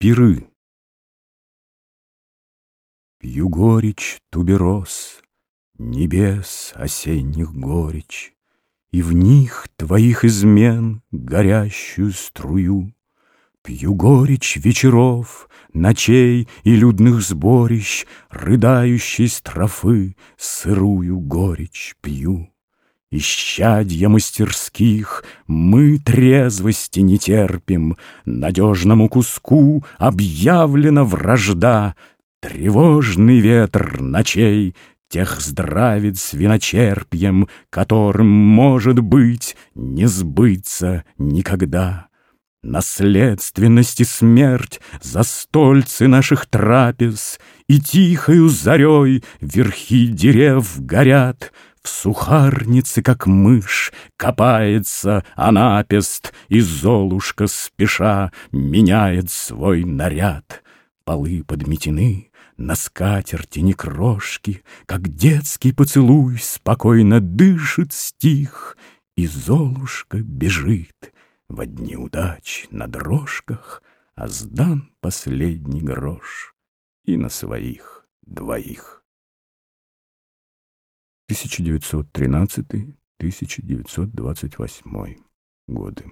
Пиры Пью горечь тубероз, Небес осенних горечь, И в них твоих измен горящую струю. Пью горечь вечеров, ночей и людных сборищ, Рыдающей строфы сырую горечь пью. Исчадья мастерских, мы трезвости не терпим, Надежному куску объявлена вражда, Тревожный ветр ночей Тех здравит с виночерпьем, Которым, может быть, не сбыться никогда. Наследственность и смерть Застольцы наших трапез, И тихою зарей верхи дерев горят — в сухарнице, как мышь, копается анапест, И Золушка спеша меняет свой наряд. Полы подметены, на скатерти не крошки, Как детский поцелуй спокойно дышит стих, И Золушка бежит в одни удач на дрожках, А сдан последний грош и на своих двоих. 1913-1928 годы.